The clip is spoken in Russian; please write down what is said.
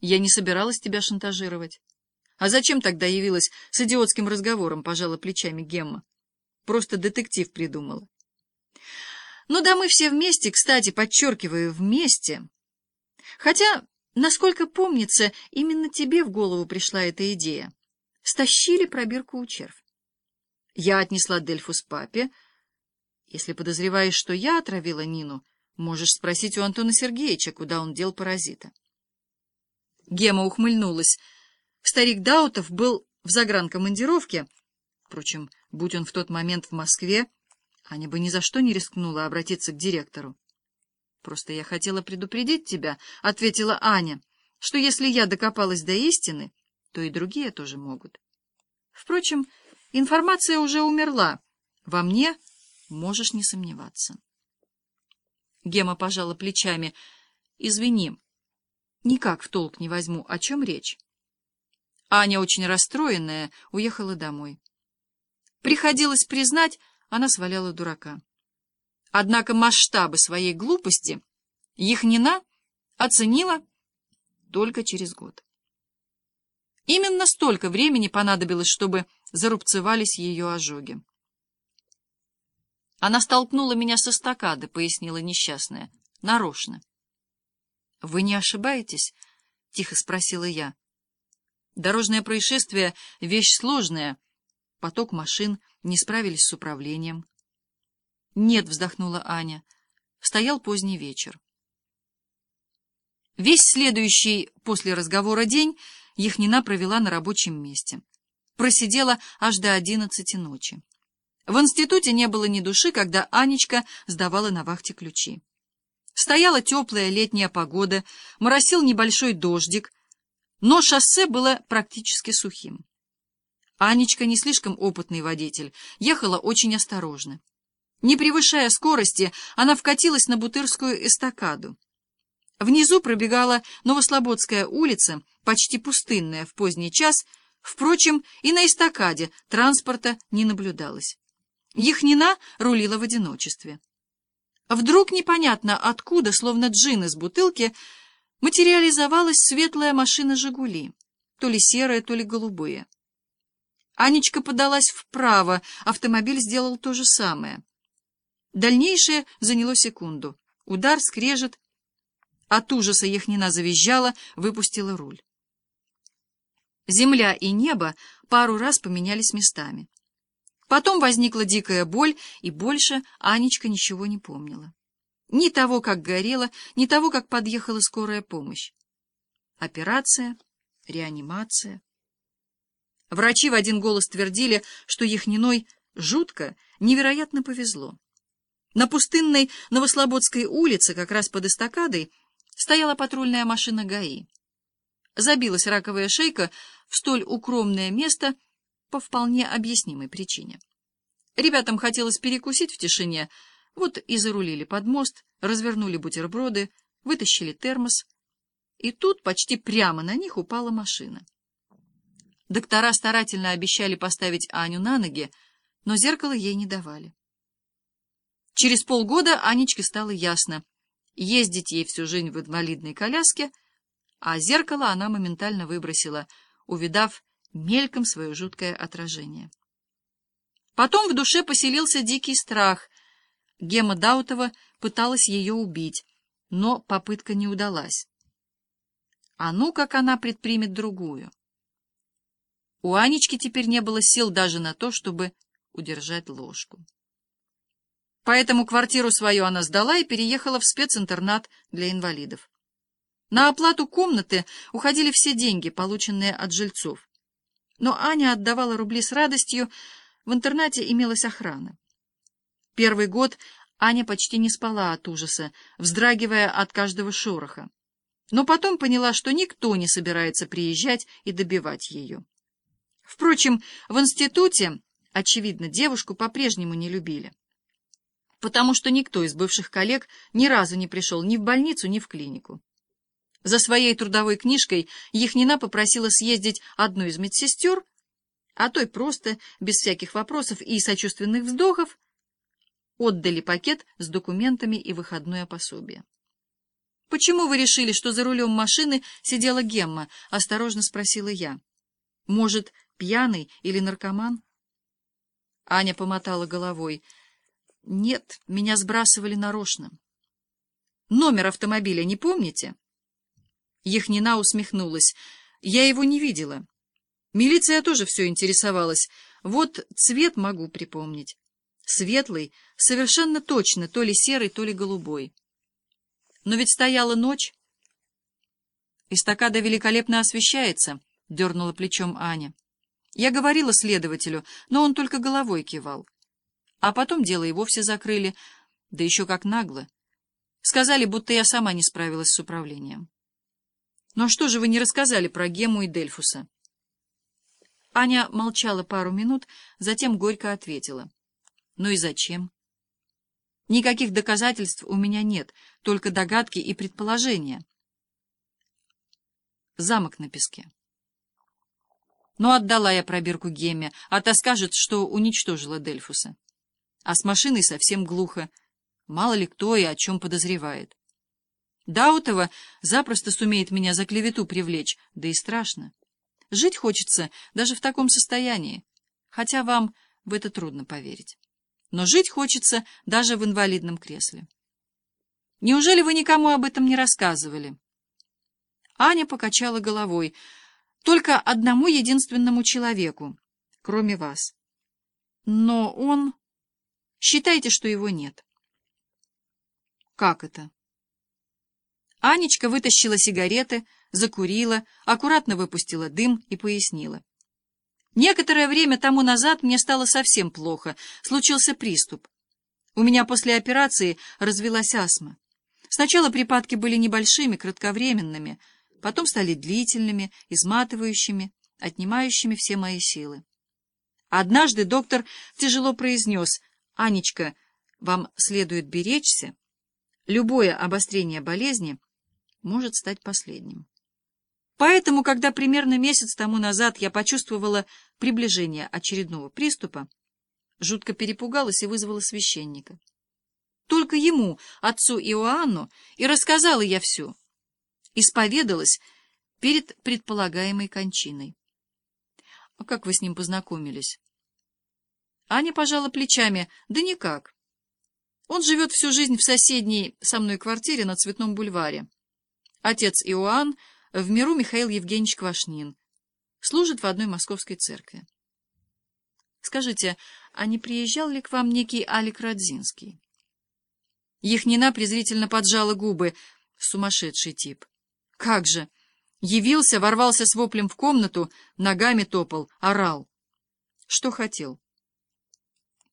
Я не собиралась тебя шантажировать. А зачем тогда явилась с идиотским разговором, пожала плечами Гемма? Просто детектив придумала. Ну да мы все вместе, кстати, подчеркиваю, вместе. Хотя, насколько помнится, именно тебе в голову пришла эта идея. Стащили пробирку у червь. Я отнесла Дельфус папе. Если подозреваешь, что я отравила Нину, можешь спросить у Антона Сергеевича, куда он дел паразита. Гема ухмыльнулась. Старик Даутов был в загранкомандировке. Впрочем, будь он в тот момент в Москве, Аня бы ни за что не рискнула обратиться к директору. — Просто я хотела предупредить тебя, — ответила Аня, — что если я докопалась до истины, то и другие тоже могут. Впрочем, информация уже умерла. Во мне можешь не сомневаться. Гема пожала плечами. — Извини, никак в толк не возьму, о чем речь. Аня, очень расстроенная, уехала домой. Приходилось признать, она сваляла дурака. Однако масштабы своей глупости Яхнина оценила только через год. Именно столько времени понадобилось, чтобы зарубцевались ее ожоги. Она столкнула меня со стакады, пояснила несчастная, нарочно. — Вы не ошибаетесь? — тихо спросила я. Дорожное происшествие — вещь сложная. Поток машин — не справились с управлением. «Нет», — вздохнула Аня. Стоял поздний вечер. Весь следующий после разговора день Яхнина провела на рабочем месте. Просидела аж до одиннадцати ночи. В институте не было ни души, когда Анечка сдавала на вахте ключи. Стояла теплая летняя погода, моросил небольшой дождик, но шоссе было практически сухим. Анечка, не слишком опытный водитель, ехала очень осторожно. Не превышая скорости, она вкатилась на Бутырскую эстакаду. Внизу пробегала Новослободская улица, почти пустынная в поздний час, впрочем, и на эстакаде транспорта не наблюдалось. Яхнина рулила в одиночестве. Вдруг непонятно откуда, словно джин из бутылки, материализовалась светлая машина «Жигули», то ли серая, то ли голубая. Анечка подалась вправо, автомобиль сделал то же самое. Дальнейшее заняло секунду. Удар, скрежет. От ужаса Яхнина завизжала, выпустила руль. Земля и небо пару раз поменялись местами. Потом возникла дикая боль, и больше Анечка ничего не помнила. Ни того, как горела, ни того, как подъехала скорая помощь. Операция, реанимация. Врачи в один голос твердили, что Яхниной жутко, невероятно повезло. На пустынной Новослободской улице, как раз под эстакадой, стояла патрульная машина ГАИ. Забилась раковая шейка в столь укромное место по вполне объяснимой причине. Ребятам хотелось перекусить в тишине, вот и зарулили под мост, развернули бутерброды, вытащили термос, и тут почти прямо на них упала машина. Доктора старательно обещали поставить Аню на ноги, но зеркало ей не давали. Через полгода Анечке стало ясно, ездить ей всю жизнь в инвалидной коляске, а зеркало она моментально выбросила, увидав мельком свое жуткое отражение. Потом в душе поселился дикий страх. Гема Даутова пыталась ее убить, но попытка не удалась. А ну, как она предпримет другую. У Анечки теперь не было сил даже на то, чтобы удержать ложку. Поэтому квартиру свою она сдала и переехала в специнтернат для инвалидов. На оплату комнаты уходили все деньги, полученные от жильцов. Но Аня отдавала рубли с радостью, в интернате имелась охрана. Первый год Аня почти не спала от ужаса, вздрагивая от каждого шороха. Но потом поняла, что никто не собирается приезжать и добивать ее. Впрочем, в институте, очевидно, девушку по-прежнему не любили, потому что никто из бывших коллег ни разу не пришел ни в больницу, ни в клинику. За своей трудовой книжкой Яхнина попросила съездить одну из медсестер, а той просто, без всяких вопросов и сочувственных вздохов, отдали пакет с документами и выходное пособие. «Почему вы решили, что за рулем машины сидела Гемма?» — осторожно спросила я. «Может, пьяный или наркоман?» Аня помотала головой. «Нет, меня сбрасывали нарочно». «Номер автомобиля не помните?» Яхнина усмехнулась. «Я его не видела. Милиция тоже все интересовалась. Вот цвет могу припомнить. Светлый, совершенно точно, то ли серый, то ли голубой». Но ведь стояла ночь. Эстакада великолепно освещается, — дернула плечом Аня. Я говорила следователю, но он только головой кивал. А потом дело и вовсе закрыли, да еще как нагло. Сказали, будто я сама не справилась с управлением. Ну а что же вы не рассказали про Гему и Дельфуса? Аня молчала пару минут, затем горько ответила. Ну и зачем? Никаких доказательств у меня нет, только догадки и предположения. Замок на песке. Но отдала я пробирку Гемме, а та скажет, что уничтожила Дельфуса. А с машиной совсем глухо. Мало ли кто и о чем подозревает. Даутова запросто сумеет меня за клевету привлечь, да и страшно. Жить хочется даже в таком состоянии, хотя вам в это трудно поверить но жить хочется даже в инвалидном кресле. Неужели вы никому об этом не рассказывали? Аня покачала головой. Только одному единственному человеку, кроме вас. Но он... Считайте, что его нет. Как это? Анечка вытащила сигареты, закурила, аккуратно выпустила дым и пояснила. Некоторое время тому назад мне стало совсем плохо, случился приступ. У меня после операции развелась астма. Сначала припадки были небольшими, кратковременными, потом стали длительными, изматывающими, отнимающими все мои силы. Однажды доктор тяжело произнес, «Анечка, вам следует беречься. Любое обострение болезни может стать последним». Поэтому, когда примерно месяц тому назад я почувствовала приближение очередного приступа, жутко перепугалась и вызвала священника. Только ему, отцу Иоанну, и рассказала я все. Исповедалась перед предполагаемой кончиной. А как вы с ним познакомились? Аня пожала плечами. Да никак. Он живет всю жизнь в соседней со мной квартире на Цветном бульваре. Отец Иоанн в миру Михаил Евгеньевич Квашнин. Служит в одной московской церкви. Скажите, а не приезжал ли к вам некий Алик Радзинский? Яхнина презрительно поджала губы. Сумасшедший тип. Как же! Явился, ворвался с воплем в комнату, ногами топал, орал. Что хотел?